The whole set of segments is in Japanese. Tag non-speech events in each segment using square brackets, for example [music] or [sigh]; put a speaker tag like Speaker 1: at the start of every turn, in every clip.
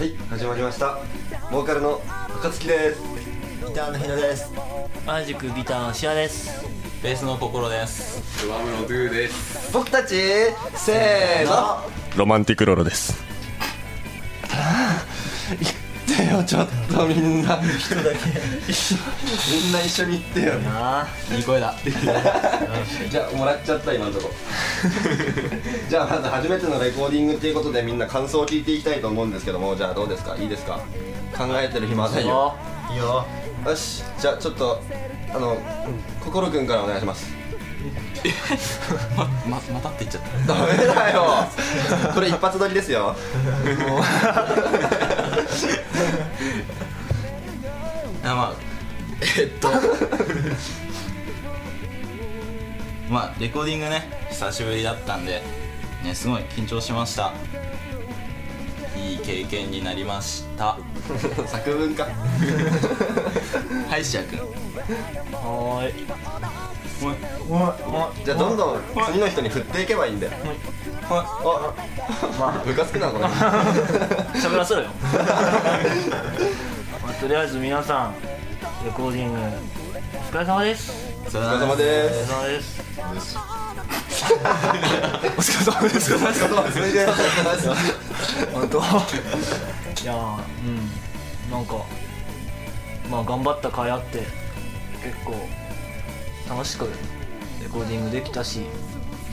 Speaker 1: はい始まりました。ボーカルの暁です。
Speaker 2: ギターのひろです。
Speaker 3: 同じくギターのシアです。
Speaker 4: ベースの心です。
Speaker 5: ドラムのドゥです。
Speaker 1: 僕たちせーの。
Speaker 6: ロマンティックロロです。
Speaker 1: 言ってよちょっとみんな。
Speaker 2: 人だけ。
Speaker 1: みんな一緒に言ってよ。
Speaker 4: いい声だ。[laughs]
Speaker 1: じゃあもらっちゃった今のとこ。[laughs] じゃあまず初めてのレコーディングっていうことでみんな感想を聞いていきたいと思うんですけどもじゃあどうですか？いいですか？考えてる暇はないよ。
Speaker 2: いいよ。
Speaker 1: よ。し。じゃあちょっとあの心くんからお願いします。[laughs]
Speaker 4: まままたって言っちゃった。
Speaker 1: ダメだよ。これ一発撮りですよ [laughs]
Speaker 4: あまあえっと。[laughs] まあレコーディングね久しぶりだったんでねすごい緊張しました。いい経験になりました。[laughs]
Speaker 1: 作文か。
Speaker 4: はいしゃくん
Speaker 3: はーい。
Speaker 1: じゃあどんどん次の人に振っていけばいいんだよあ
Speaker 3: ま
Speaker 1: ムカつくなこれ
Speaker 3: あ喋らせろよ、まあ、とりあえず皆さんレコーディングお疲れ様です
Speaker 4: お疲
Speaker 1: お疲れ様
Speaker 3: お疲れ様です
Speaker 4: お疲れ様です
Speaker 1: お疲れ様です
Speaker 3: 本当いやうんなんかまあ頑張った甲斐あって結構楽しくレコーディングできたし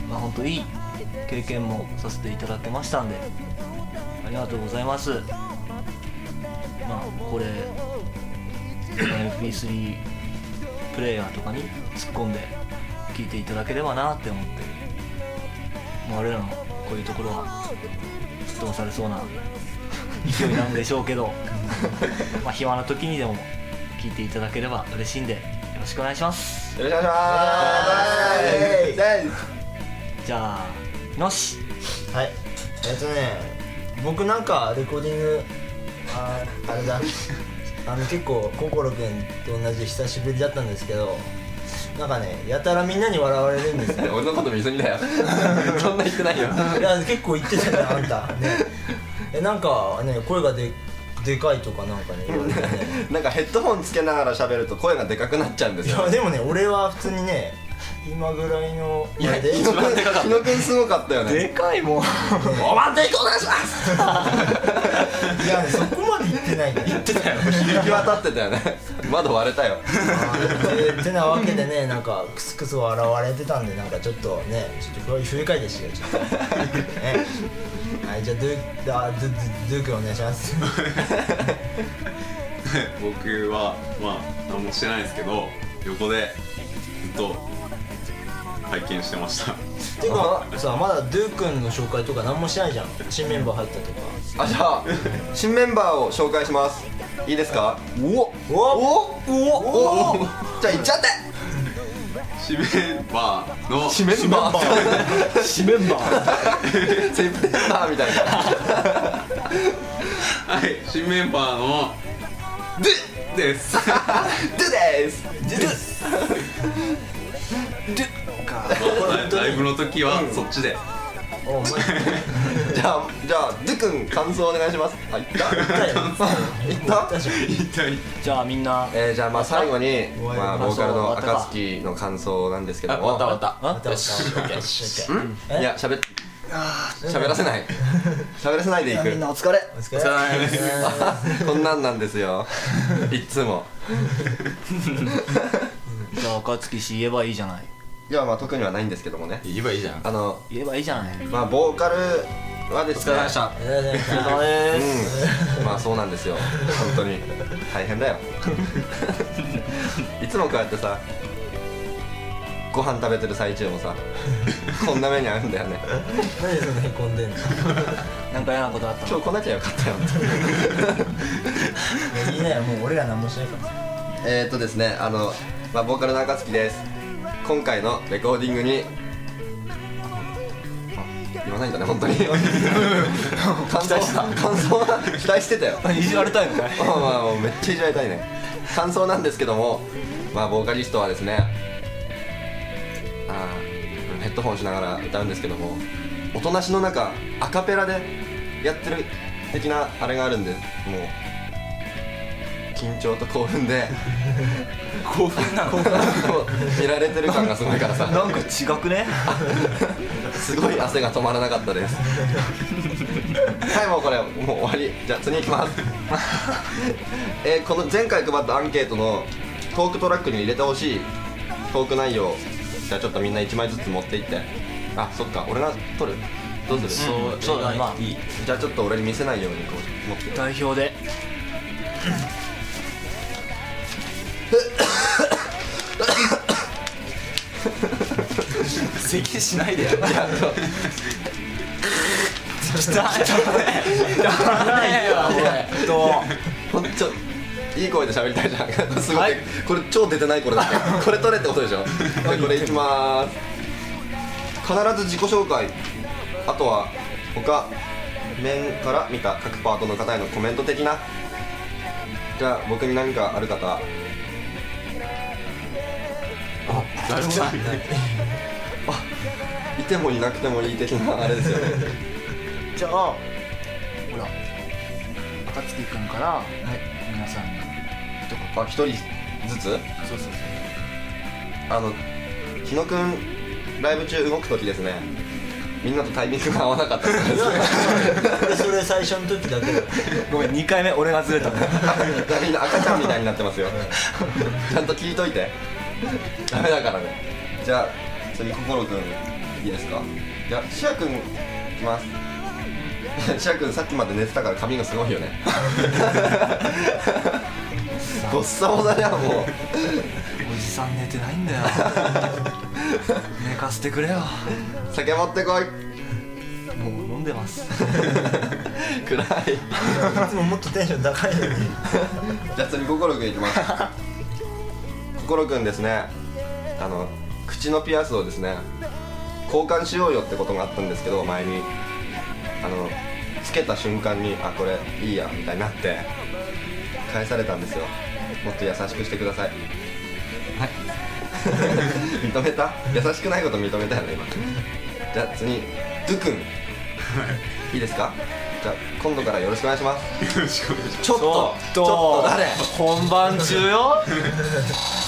Speaker 3: まあ本当いい経験もさせていただけましたんでありがとうございます。まあこれ MP3 プレイヤーとかに突っ込んで聴いていただければなって思ってもう俺らのこういうところはすっ飛ばされそうな勢いなんでしょうけど [laughs] まあ暇な時にでも聞いていただければ嬉しいんでよろしくお願いします。
Speaker 1: よろしくお願いします。
Speaker 3: じゃあのし。
Speaker 2: はい。えっとね僕なんかレコーディングあーあれだ。[laughs] あの結構心くんと同じ久しぶりだったんですけどなんかねやたらみんなに笑われるんですよ。[laughs]
Speaker 1: 俺のこと見すぎだよ。[laughs] そんな言ってないよ。
Speaker 2: いや結構言ってたよあんた。ね。えなんかね声がででかいとかなんかね言われてね。
Speaker 1: なんかヘッドホンつけながら喋ると声がでかくなっちゃうんですよ。
Speaker 2: いやでもね俺は普通にね今ぐらいの
Speaker 1: いや
Speaker 2: あれで
Speaker 1: 日野くん日野くんすごかったよね。
Speaker 3: かいもん。
Speaker 1: おまんでいこお願いします。[laughs]
Speaker 2: いやねそこまで言ってないね。言ってたよ。
Speaker 1: 響き渡ってたよね。窓割れたよ。
Speaker 2: ててなわけでねなんかクスクス笑われてたんでなんかちょっとねちょっと不愉快でしたよちょっと。ね。はいじゃあドゥあドゥドゥドゥ君お願いします。
Speaker 5: 僕はまあ何もしてないんですけど横でずっと拝見してました。
Speaker 2: ていうかさまだドゥ君の紹介とか何もしてないじゃん。新メンバー入ったとか。
Speaker 1: あじゃあ新メンバーを紹介します。いいですか？おお
Speaker 2: お
Speaker 1: おおおじゃあ行っちゃって。
Speaker 5: 新メンバーの
Speaker 1: 新メンバー。[laughs]
Speaker 3: 新メンバー。
Speaker 1: セープメンバーみたいな。
Speaker 5: はい新メンバーのでです。
Speaker 1: ドゥです [laughs]
Speaker 5: ライブの時はそっちで。
Speaker 2: お前。[laughs]
Speaker 1: じゃあじゃあドゥ君感想お願いします。あ行った？
Speaker 2: 言ったよ。[laughs]
Speaker 1: 行った？
Speaker 2: 言ったじゃ
Speaker 3: あみんな。
Speaker 1: えー、じゃあまあ最後に、まあ、ボーカルの暁の感想なんですけど
Speaker 4: あ
Speaker 1: も
Speaker 4: わかったわかっ
Speaker 2: またよしオッケーオッケー
Speaker 1: ん？
Speaker 2: え？
Speaker 1: いや喋っ喋らせない。喋らせないでいく。
Speaker 3: みんなお疲れ。
Speaker 2: お疲れ。
Speaker 4: お疲れ。様です
Speaker 1: こんなんなんですよ。いっつも。
Speaker 3: じゃあ暁氏言えばいいじゃない
Speaker 1: いやまあ特にはないんですけどもね。
Speaker 4: 言えばいいじゃん。
Speaker 1: あの
Speaker 3: 言えばいいじゃない
Speaker 1: まあボーカルはですね。
Speaker 4: お疲れ様でした。
Speaker 2: お疲れ様でした
Speaker 3: お疲れ様です
Speaker 1: うん。まあそうなんですよ。本当に。大変だよ。[laughs] いつもこうやってさご飯食べてる最中もさこんな目に遭うんだよね。
Speaker 2: 何でそんなへこんでんの？
Speaker 3: なんか嫌なことあったの？
Speaker 1: 今日来なきゃよかったよ。
Speaker 2: いいね。もう俺ら何もしないから。
Speaker 1: えーっとですねあの、まあ、ボーカルの暁です今回のレコーディングに。あ言わないんだね本当に。感 [laughs] 想感想は期待してたよ。
Speaker 3: いじられたいのかい
Speaker 1: まあまあめっちゃいじられたいね。感想なんですけどもまあボーカリストはですねあーヘッドホンしながら歌うんですけども音なしの中アカペラでやってる的なあれがあるんでもう緊張と興奮で [laughs]
Speaker 4: 興奮なの？
Speaker 1: 見られてる感がすごいからさ。[laughs]
Speaker 3: なんか違くね？[laughs]
Speaker 1: すごい汗が止まらなかったです。はいもうこれもう終わり。じゃあ次行きます。えーこの前回配ったアンケートのトークトラックに入れてほしい。トーク内容。じゃあちょっとみんな1枚ずつ持っていって。あそっか。俺が取る？どうする、
Speaker 4: そう
Speaker 3: そうだね。まあ
Speaker 4: いい。
Speaker 1: じゃあちょっと俺に見せないようにこう持って
Speaker 3: 代表で
Speaker 4: 咳しないでよ。
Speaker 1: いや
Speaker 3: と
Speaker 1: ほんといい声で喋りたいじゃん。すごい、
Speaker 3: はい。
Speaker 1: これ超出てないこれだこれ取れってことでしょ？はいこれいきまーす。必ず自己紹介。あとは他面から見た各パートの方へのコメント的な。じゃあ僕に何かある方？
Speaker 4: 誰もない
Speaker 1: いてもいなくてもいい的なあれですよね。
Speaker 3: じゃあほら暁くんから皆さんに
Speaker 1: あ一人ずつ？
Speaker 3: そうそうそう
Speaker 1: あの日野くんライブ中動く時ですね。みんなとタイミングが合わなかったです。
Speaker 2: でそれ最初の時だけだ
Speaker 3: ごめん2回目俺がずれた。の
Speaker 1: みんな赤ちゃんみたいになってますよ。[laughs] ちゃんと聞いといて。ダメだからね。じゃあ次心くんいいですか？じゃあシアくんいきます。[laughs] シアくんさっきまで寝てたから髪がすごいよね。[laughs] ボッサボサじゃんもう。
Speaker 3: おじさん寝てないんだよ。寝かせてくれよ。
Speaker 1: 酒持ってこい。
Speaker 3: もう飲んでます。[laughs]
Speaker 1: 暗い。
Speaker 2: いつももっとテンション高いのに。
Speaker 1: じゃあ次心くんいきます。心くんですね。あの口のピアスをですね交換しようよってことがあったんですけど前に。あのつけた瞬間にあこれいいやみたいになって返されたんですよ。もっと優しくしてください。はい。[laughs] 認めた？優しくないこと認めたよね今。じゃあ次。ドゥくんいいですか？じゃあ今度からよろしくお願いします。
Speaker 5: よろしくお願いします。
Speaker 1: ちょっとちょっと誰？
Speaker 3: 本番中よ [laughs]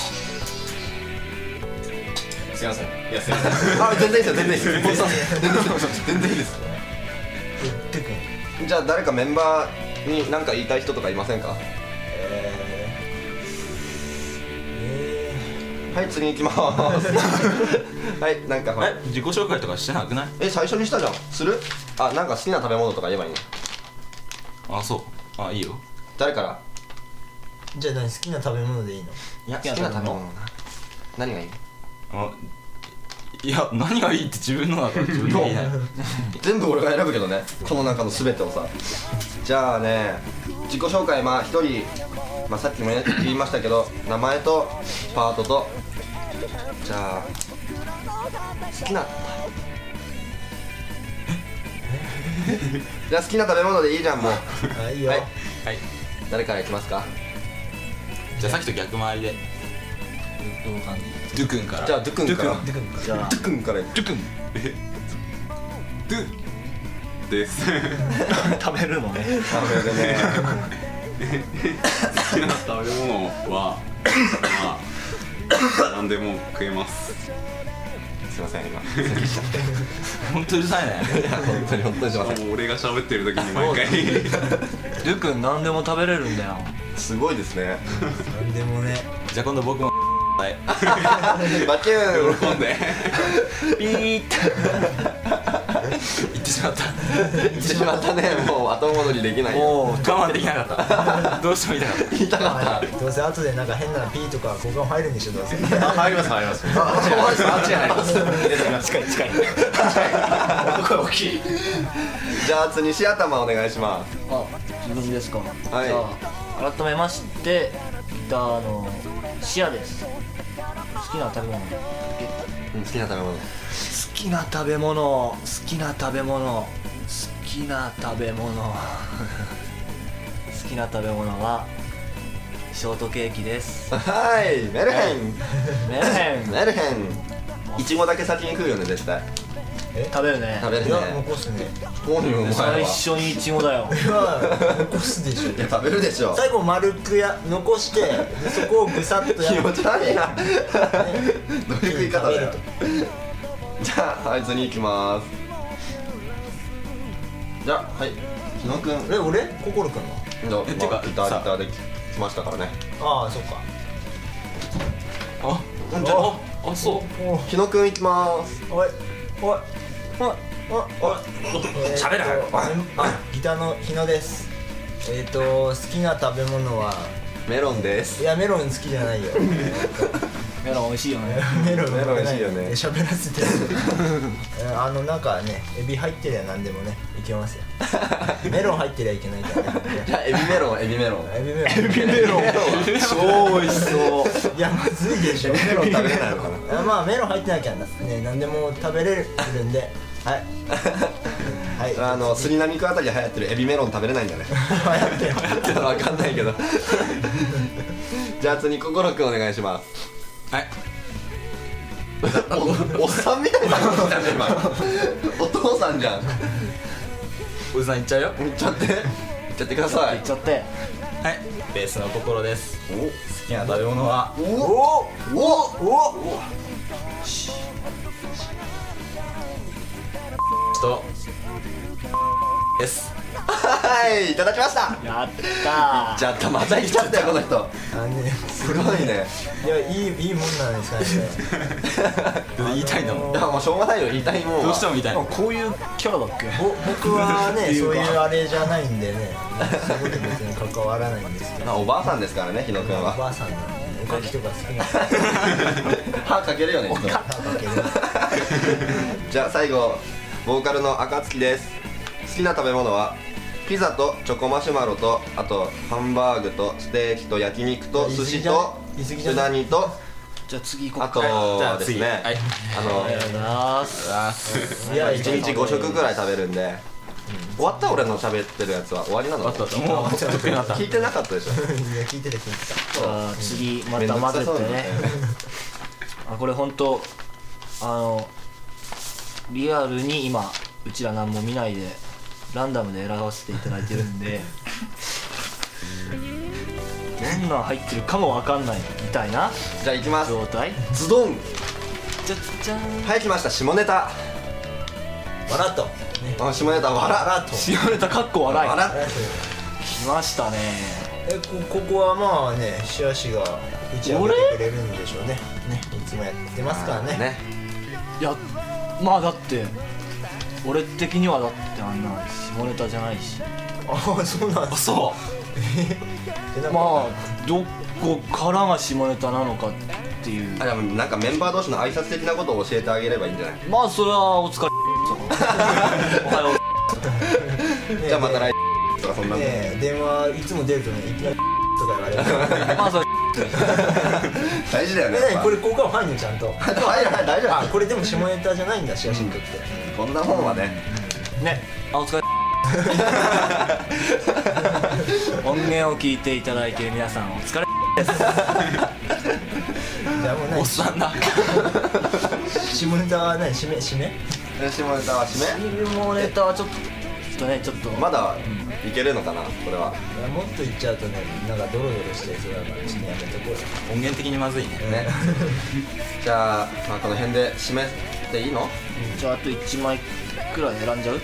Speaker 5: すいません。いやすいません。[laughs]
Speaker 1: あ全然いいですよ全然いいです。本当全然いいです。全然いいです。
Speaker 2: てくん
Speaker 1: じゃあ誰かメンバーに何か言いたい人とかいませんか？
Speaker 2: えーえ
Speaker 1: はい次行きます。[laughs] はいなんかほら。
Speaker 4: え自己紹介とかしてなくない？
Speaker 1: え最初にしたじゃん。する？あなんか好きな食べ物とか言えばいいの？
Speaker 4: あそう。あいいよ。
Speaker 1: 誰から？
Speaker 2: ーじゃあ何好きな食べ物でいいの？
Speaker 1: いや
Speaker 3: 好きな食べ物。
Speaker 1: 何がいい？
Speaker 4: あいや何がいいって自分のだから [laughs] 自分で言いない。
Speaker 1: 全部俺が選ぶけどね。この中の全てをさ。じゃあね自己紹介まあ一人、まあ、さっきもね言いましたけど名前とパートと。じゃあ好きな。じゃあ好きな食べ物でいいじゃんもう。
Speaker 2: あいいよ、
Speaker 1: はい。
Speaker 4: はい。
Speaker 1: 誰からいきますか？
Speaker 4: じゃあさっきと逆回りで。
Speaker 3: どういう感じ？
Speaker 4: ドゥくんから。
Speaker 1: じゃあドゥくんから。
Speaker 4: ドゥくん
Speaker 3: じゃあ。
Speaker 1: ドゥくんから。
Speaker 4: ドゥくん
Speaker 5: ドゥ。です。[laughs]
Speaker 3: 食べるのね。
Speaker 1: 食べるね。[laughs]
Speaker 5: 好きな食べ物はまあ何でも食えます。
Speaker 1: すいません今。[laughs]
Speaker 4: 本当うるさいね。
Speaker 1: 本当に本当にすいません
Speaker 5: もう俺が喋ってる時に毎回。
Speaker 3: ルくん何でも食べれるんだよ。
Speaker 1: すごいですね。
Speaker 2: なんでもね。
Speaker 4: じゃあ今度僕もはい。
Speaker 1: バキューン。
Speaker 5: 喜んで
Speaker 3: ピーって。
Speaker 4: 言ってしまった。
Speaker 1: 言ってしまったね。もう後戻りできないよ。
Speaker 3: もう
Speaker 4: 我慢できなかった。どうしても言いたかっ
Speaker 1: た。かった。
Speaker 2: どうせ後でなんか変なピーとか交換入るんでしょどうせ。
Speaker 5: あ入ります入ります。
Speaker 1: あ違います
Speaker 3: 近い近い声大きい
Speaker 1: じゃあ次西頭お願いします
Speaker 3: あ自分ですか
Speaker 1: はい
Speaker 3: 改めましてギターのシアです好きな食べ物。
Speaker 1: うん好きな食べ物。
Speaker 3: 好きな食べ物。好きな食べ物。好きな食べ物。[laughs] 好きな食べ物はショートケーキです。
Speaker 1: はいメルヘン。
Speaker 3: メルヘン。
Speaker 1: メルヘン。いちごだけ先に食うよね絶対。
Speaker 2: え
Speaker 3: 食べるね。
Speaker 1: 食べる
Speaker 2: いや
Speaker 1: ね
Speaker 2: 残すね。
Speaker 1: 何お前は
Speaker 3: 最初にイチゴだよ。
Speaker 2: いや残すでしょ。
Speaker 1: いや食べるでしょ。
Speaker 2: 最後丸くや残してでそこをぐさっとや
Speaker 1: 気持ち悪いな。どういう食い方だよ。じゃあはい次行きます。じゃあはい。日野くん。
Speaker 2: え俺？心くんは？
Speaker 1: じゃあ
Speaker 4: えてか
Speaker 1: まあギター
Speaker 4: さ。
Speaker 1: ギターで来ましたからね。
Speaker 2: ああそっか。
Speaker 4: あ
Speaker 1: じゃあ
Speaker 4: あそう。
Speaker 2: お
Speaker 1: 日野くん行きます。
Speaker 2: おいおいおいおいおい
Speaker 4: 喋れ
Speaker 2: えーとあギターの日野ですえっ、ー、と好きな食べ物は
Speaker 1: メロンです
Speaker 2: いやメロン好きじゃないよ
Speaker 3: メロン美味しいよね。
Speaker 2: メロン
Speaker 1: メロン美味しいよね。
Speaker 2: え喋らせて。え [laughs] ーあのなんかねエビ入ってりゃ何でもねいけますよ。[laughs] メロン入ってりゃいけないからね。
Speaker 1: じゃあエビメロンエビメロン。
Speaker 2: エビメロン。エビメロン
Speaker 3: 超美味しそう。
Speaker 2: いやまずいでしょ
Speaker 1: メロン食べれないのかな。
Speaker 2: あまあメロン入ってなきゃね。何でも食べれるんで。はい。はい。
Speaker 1: あのスリナミクあたりで流行ってるエビメロン食べれないんだね。[laughs]
Speaker 2: 流行ってる。
Speaker 1: 流行ってるのわかんないけど。じゃあ次心くんお願いします
Speaker 4: はい。
Speaker 1: おおっさんみたいな。感じだね今お父さんじゃん。
Speaker 4: おじさんいっちゃうよ。
Speaker 1: いっちゃって。いっちゃってください。
Speaker 3: いっちゃって。
Speaker 4: はい。ベースの心です。好きな食べ物は？
Speaker 2: お。お。お。お。
Speaker 4: と。です
Speaker 1: はいいただきました。
Speaker 3: やったー。
Speaker 1: じゃあまた来ちゃったよこの人。
Speaker 2: あのね
Speaker 1: すごいね。
Speaker 2: いやいいいいもんなんですかね
Speaker 4: 言いたいんだもん。
Speaker 1: いやもうしょうがないよ言いたいもんは。
Speaker 4: どうしても言いたい
Speaker 3: あこういうキャラだっけ？
Speaker 2: ぼ僕はねそういうあれじゃないんでねそこと別に関わらないんですけど。
Speaker 1: まあおばあさんですからね日野くん
Speaker 2: お
Speaker 1: は
Speaker 2: ばあさんなんでおかきとか好きな [laughs]
Speaker 1: 歯かけるよね人
Speaker 2: 歯かける。[laughs]
Speaker 1: じゃあ最後ボーカルの暁です。好きな食べ物は？ピザとチョコマシュマロとあとハンバーグとステーキと焼肉と寿司とうなぎと
Speaker 3: じゃあ次行こ
Speaker 1: あ
Speaker 3: うか。
Speaker 1: と
Speaker 4: じゃあ
Speaker 1: ですね
Speaker 4: 次はい。
Speaker 1: あの
Speaker 3: ありがとうございます。
Speaker 4: あ
Speaker 2: いや
Speaker 1: 1日5食ぐらい食べるんで終わった俺の喋ってるやつは終わりなの？
Speaker 4: あったあった。もう [laughs]
Speaker 1: 聞いてなかったでしょ？[laughs]
Speaker 2: いや聞いてた聞いてた。
Speaker 3: 次また混ぜてね。あこれ本当あのリアルに今うちら何も見ないでランダムで選ばせていただいてるんで。どんなん入ってるかもわかんない。みたいな
Speaker 1: じゃあ行きます。
Speaker 3: 状態。
Speaker 1: ズドン。
Speaker 3: じゃじゃん
Speaker 1: はい来ました下ネタ。
Speaker 2: 笑っと。ね
Speaker 1: あ下ネタ笑
Speaker 2: 笑っと。
Speaker 3: 下ネタかっこ笑い。
Speaker 1: 笑っ
Speaker 2: 笑っと。
Speaker 3: 来ましたね。
Speaker 2: えこここはまあねシアシが打ち上げてくれるんでしょうね。ね。いつもやってますからね。
Speaker 1: ね。
Speaker 3: いやまあだって俺的にはだってあんな下ネタじゃないし。
Speaker 2: ああそうなんです
Speaker 4: そ
Speaker 2: えなんか。
Speaker 3: まあどこからが下ネタなのかっていう。
Speaker 1: あでもなんかメンバー同士の挨拶的なことを教えてあげればいいんじゃない？
Speaker 3: まあそれはお疲れ。[laughs] おはよう。
Speaker 2: ね [laughs]
Speaker 1: じゃあまた来とかそんなの
Speaker 2: ねえ電話いつも出るとねいきなりとか言われる。[laughs]
Speaker 3: まあそれ。
Speaker 1: 大事だよね
Speaker 2: これ効果音入んのちゃんと。
Speaker 1: はいはい大丈
Speaker 2: あこれでも下ネタじゃないんだシアシにとって。
Speaker 1: 夫こんなもんはね
Speaker 3: ね。あお疲れ。音源を聞いていただいている皆さんお疲れ。です
Speaker 2: じゃあもう
Speaker 4: おっさんだ。
Speaker 2: 下ネタは何締め？締め？
Speaker 1: 下ネタは締
Speaker 3: 下ネタはちょっとねちょっと。
Speaker 1: めまだいけるのかな？これは。い
Speaker 2: やもっと言っちゃうとねなんかドロドロしてそうだからちょっとやめとこうよ。
Speaker 4: 音源的にまずいね。
Speaker 1: ね。じゃあ、まあ、この辺で締めていいの？
Speaker 3: じゃああと1枚くらい選んじゃう？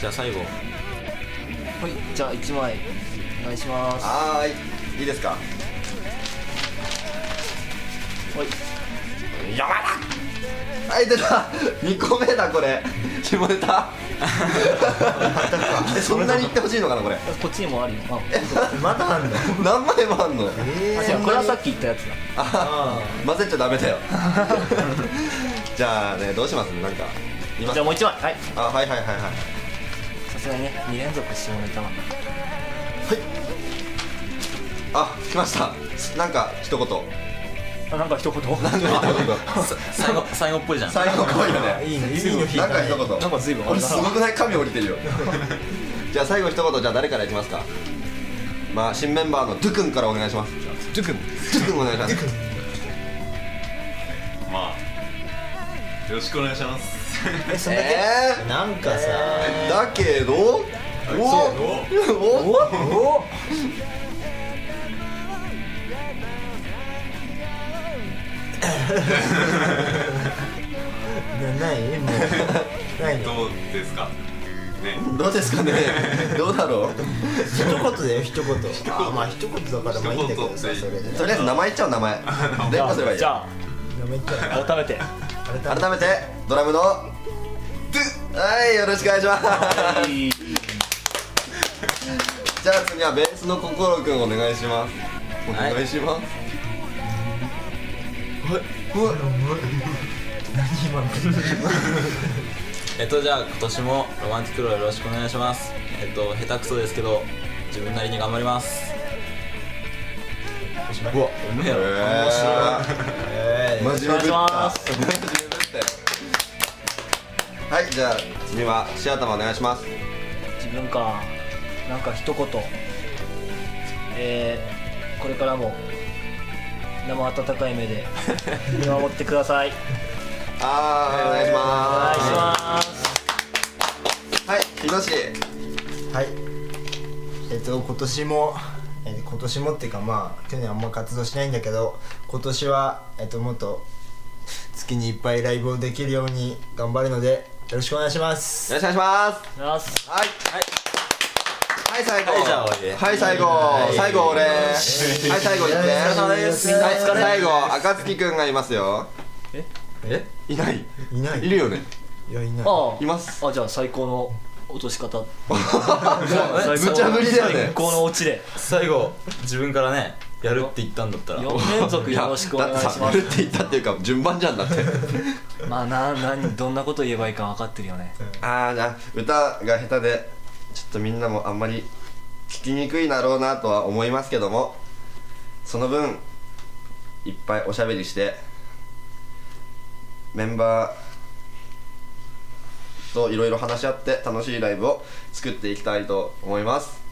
Speaker 4: じゃあ最後。
Speaker 3: はいじゃあ1枚。お願いします。は
Speaker 1: はーい。いいですか？
Speaker 3: い。
Speaker 1: 山田はい出た。2個目だこれ。下ネタ。[laughs] えそんなに言ってほしいのかなこれ？
Speaker 3: こっちにもあるよ。あ
Speaker 2: まだあんだ
Speaker 1: 何枚もあんの？
Speaker 2: え
Speaker 3: あ違うこれはさっき言ったやつだ。
Speaker 2: あ
Speaker 1: 混ぜちゃダメだよ。[laughs] じゃあねどうします？なんか。今
Speaker 3: じゃあもう1枚。はい。
Speaker 1: あはいはいはいはい。
Speaker 3: さすがにね2連続下ネタなんだ。
Speaker 1: あ来ました。なんか一言。
Speaker 3: あなんか一言。
Speaker 1: なんか一言。[laughs]
Speaker 4: さ最後 [laughs] 最後っぽいじゃん。
Speaker 1: 最後来いよ
Speaker 2: あ
Speaker 1: ね。[laughs]
Speaker 2: いいね。いいの引いたね。
Speaker 1: なんか一言。
Speaker 3: なんか随分。あ
Speaker 1: これ
Speaker 3: れだな
Speaker 1: すごくない？紙降りてるよ。じゃあ最後一言じゃあ誰からいきますか？まあ新メンバーのドゥくんからお願いします。
Speaker 3: ドゥクン。
Speaker 1: ドゥくんお願いします。
Speaker 5: まあよろしくお願いします
Speaker 2: えそんだけ、
Speaker 1: え
Speaker 2: なんかさ、
Speaker 1: ー、だけど？お？お？
Speaker 3: お？
Speaker 2: な [laughs] ない？もう。ないの？
Speaker 5: どうですか？ね。
Speaker 1: どうですかね？[laughs] どうだろう？
Speaker 2: 一言だよ一言。あまあ一言だからまあいいんだけどさそれで。
Speaker 1: とりあえず名前言っちゃおう名前。連呼すればいいよ。
Speaker 3: じゃ
Speaker 2: やめちゃ
Speaker 3: あ改めて。
Speaker 1: 改めてドラムのはいよろしくお願いします。
Speaker 3: はい。
Speaker 1: じゃあ次はベースの心くんお願い。しますお願い。します、
Speaker 4: えっとじゃあ今年もロマンティックローよろしくお願い。しますえっと下手くそですけど自分なりに頑張りますうわおめえやろ
Speaker 1: えー、真面目ぶった
Speaker 3: お願い。します
Speaker 1: 真面目ぶったよはいじゃあ次はシアタマお願いします。
Speaker 3: 自分かなんか一言。えー、これからも生温かい目で [laughs] 見守ってください。
Speaker 1: あーお願いし
Speaker 3: お願
Speaker 1: ま
Speaker 3: いします。
Speaker 1: すはいひろし
Speaker 2: はい。えっと今年も、えっと今年もっていうかまあ去年あんま活動しないんだけど今年はえっともっと月にいっぱいライブをできるように頑張るのでよろしくお願いします。
Speaker 1: よろしくお願いします。
Speaker 3: お願いします
Speaker 1: はい。はい最後。
Speaker 4: はいじゃあ終わりで。
Speaker 1: はい最後。
Speaker 2: はい。
Speaker 1: 最後俺。はい最後言って。はい最後暁くんがいますよ。
Speaker 3: え？
Speaker 1: え？いない。
Speaker 2: いない。
Speaker 1: いるよね。
Speaker 2: いやいない。
Speaker 3: ああ。
Speaker 1: います？
Speaker 3: あじゃあ最高の落とし方。[laughs]
Speaker 1: 無茶ぶりだよね。
Speaker 3: 最高のオチで。
Speaker 4: 最後自分からねやるって言ったんだったら。
Speaker 3: 4連続よろしくお願いします。
Speaker 1: やるって言ったっていうか順番じゃんだって。
Speaker 3: まあな何どんなこと言えばいいか分かってるよね。
Speaker 1: ああじゃあ歌が下手でちょっとみんなもあんまり聞きにくいだろうなとは思いますけどもその分いっぱいおしゃべりしてメンバーといろいろ話し合って楽しいライブを作っていきたいと思います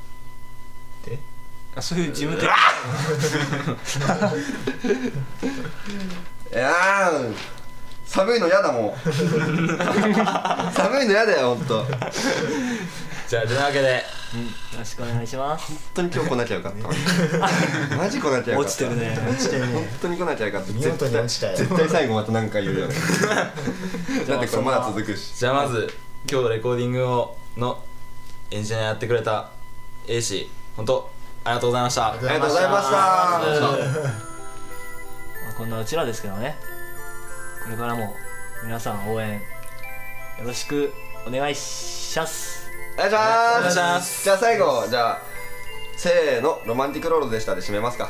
Speaker 3: あそういう事務的。[laughs]
Speaker 1: いやー寒いの嫌だもん。[laughs] 寒いの嫌だよほんと。本
Speaker 4: じゃあというわけで
Speaker 3: うん。よろしくお願いします。
Speaker 1: 当に今日来なきゃよかった。[laughs] マジ来なきゃよかった。
Speaker 3: 落ちてるね。
Speaker 2: 落ちてる
Speaker 1: 本
Speaker 2: ね
Speaker 1: 当に来なきゃよかった。
Speaker 2: 見事に落ちたよ。
Speaker 1: 絶対絶対最後また何か言うよ。ねだってこれまだ続くし。
Speaker 4: じゃあまず今日レコーディングをのエンジニアやってくれた A 氏本当ありがとうございました。
Speaker 1: ありがとうございました。
Speaker 3: まあこんなうちらですけどね。これからも皆さん応援よろしくお願いします。
Speaker 1: お願いします。
Speaker 4: します。
Speaker 1: じゃあ最後じゃあせーのロマンティックロードでしたで締めますか。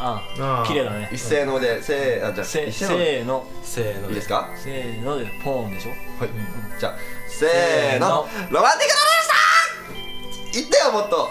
Speaker 3: あ
Speaker 2: ああ
Speaker 3: 綺麗だね。
Speaker 1: 一斉のでせーあじゃあ
Speaker 3: せーの。
Speaker 4: せーので。
Speaker 1: いいですか？
Speaker 3: せーのでポーンでしょ？
Speaker 1: はい。じゃあせーの。ロマンティックロードでした。言ってよもっと